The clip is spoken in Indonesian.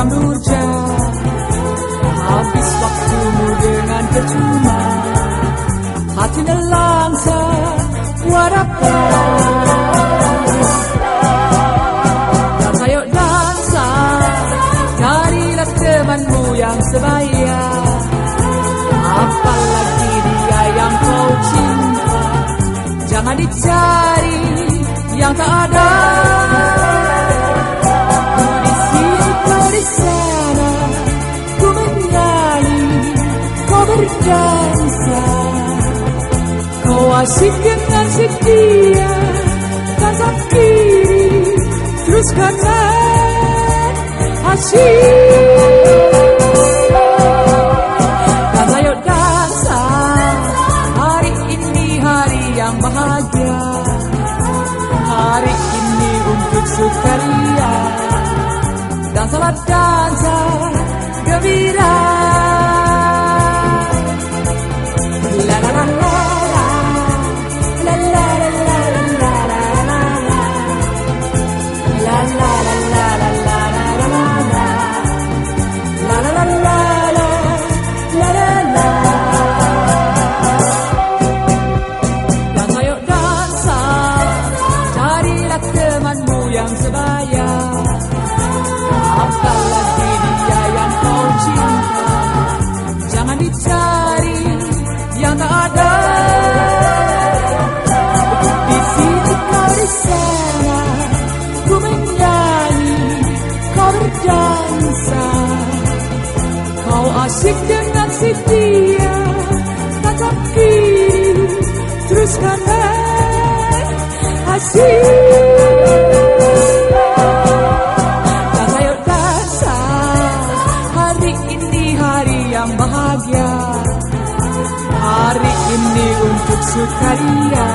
Muram durja Habis waktumu dengan percuma. Hati nelangsa Warapa Dan ayo dansa Carilah temanmu yang sebaya. Apalagi dia yang kau cinta. Jangan dicari yang tak berdansa Kau asik dengan setia Kanan kiri Terus kanan Asyik yang bahagia. Hari ini untuk sukaria. Dan salat dansa Kau asyik dengan si dia Tatap kiri Terus kanan yang bahagia. Hari ini untuk sukaria